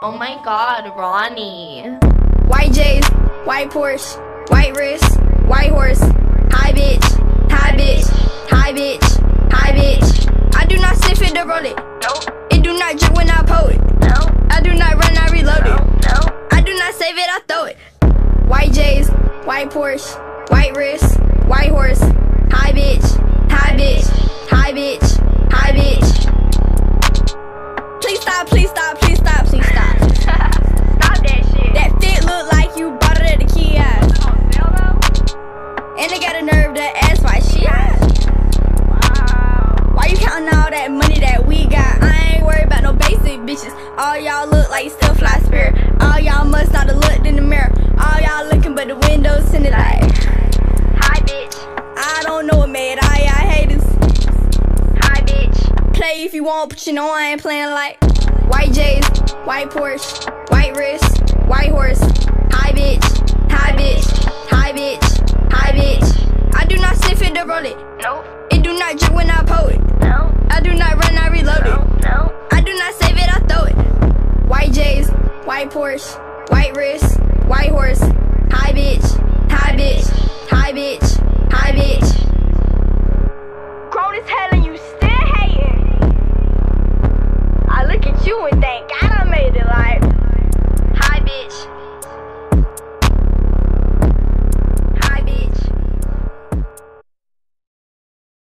Oh my god, Ronny. White J's, white Porsche, white wrist, white horse, Hi bitch, hi bitch, hi bitch, hi bitch. I do not sniff it to roll it. Nope. It do not drip when I pull it. No. I do not run, I reload it. No. I do not save it, I throw it. White J's, white Porsche, white wrist, white horse, Hi bitch, hi bitch, hi bitch, hi bitch. Please stop, please stop, Got to ask why she Wow. Why you counting all that money that we got? I ain't worried about no basic bitches. All y'all look like still fly spirit. All y'all must not have looked in the mirror. All y'all looking but the windows in the light. Hi bitch. I don't know what made all y'all haters. Hi bitch. Play if you want, but you know I ain't playing like white J's, white Porsche, white wrist, white horse, white Porsche, white wrist, white horse, high bitch.